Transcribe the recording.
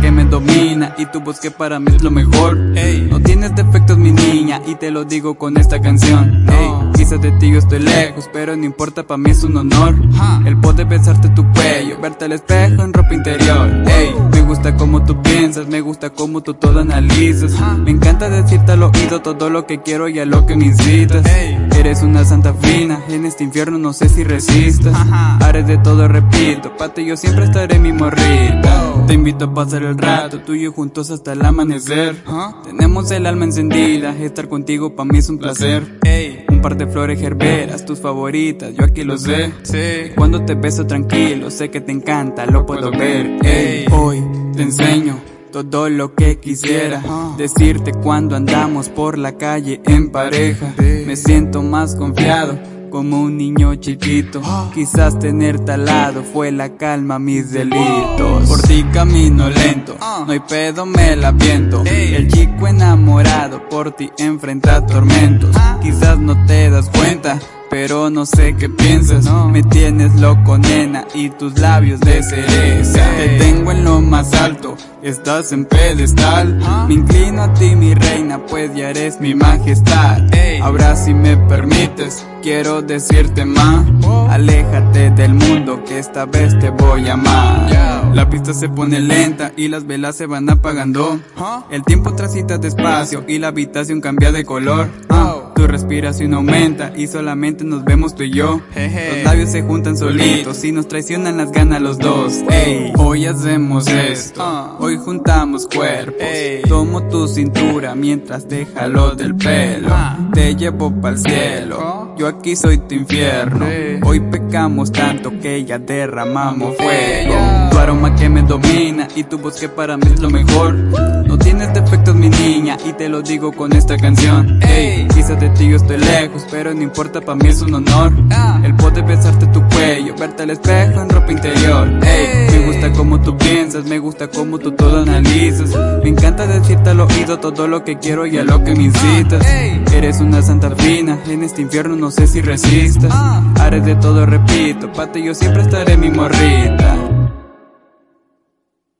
Que me domina y tu voz que para mí es lo mejor. Ey. No tienes defectos, mi niña, y te lo digo con esta canción. Ey. Quizás de ti yo estoy lejos, pero no importa, para mí es un honor. El poder besarte tu cuello, verte al espejo en ropa interior. Ey. Me gusta como tú piensas, me gusta como tú todo analizas. Me encanta decirte al oído todo lo que quiero y a lo que me incitas. Eres una santa fina, en este infierno no sé si resistas. Haré de todo, repito, pate yo siempre estaré mi morrita. Te invito a pasar el rato, tú y yo juntos hasta el amanecer. Tenemos el alma encendida, estar contigo para mí es un placer. Un par de flores gerberas, tus favoritas, yo aquí lo sé. Cuando te beso tranquilo, sé que te encanta, lo puedo ver. Hoy te enseño todo lo que quisiera decirte cuando andamos por la calle en pareja. Me siento más confiado como un niño chiquito. Quizás tener talado fue la calma mis delitos. Por ti camino lento, no hay pedo, me la viento. El chico enamorado por ti enfrenta tormentos. Quizás no te das cuenta pero no sé qué piensas. Me tienes loco, nena, y tus labios de cereza. Te tengo en lo más alto, estás en pedestal. Me inclino a ti, mi reina, pues ya eres mi majestad. Ahora si me permites, quiero decirte más. Aléjate del mundo, que esta vez te voy a amar. La pista se pone lenta y las velas se van apagando. El tiempo transita despacio y la habitación cambia de color. Tu respiración aumenta y solamente nos vemos tú y yo. Los labios se juntan solitos y nos traicionan las ganas los dos. hoy hacemos esto, ah. hoy juntamos cuerpos. Tomo tu cintura mientras te jalo del pelo. Ah. Te llevo para el cielo, yo aquí soy tu infierno. Hoy pecamos tanto que ya derramamos fuego. Tu aroma que me domina y tu voz que para mí es lo mejor. No tienes defectos mi niña y te lo digo con esta canción. quizás de ti yo estoy lejos, pero no importa, para mí es un honor. Ah. El poder besarte tu cuello, verte al espejo en ropa interior. me gusta como tú piensas, me gusta como tú todo analizas. Me encanta decirte al oído todo lo que quiero y a lo que me incitas. Eres una santa fina, en este infierno no sé si resistas. Ah. Haré de todo, repito, pate yo siempre estaré mi morrita.